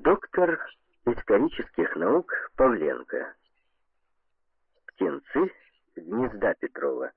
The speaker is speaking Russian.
Доктор исторических наук Павленко. Птенцы гнезда Петрова.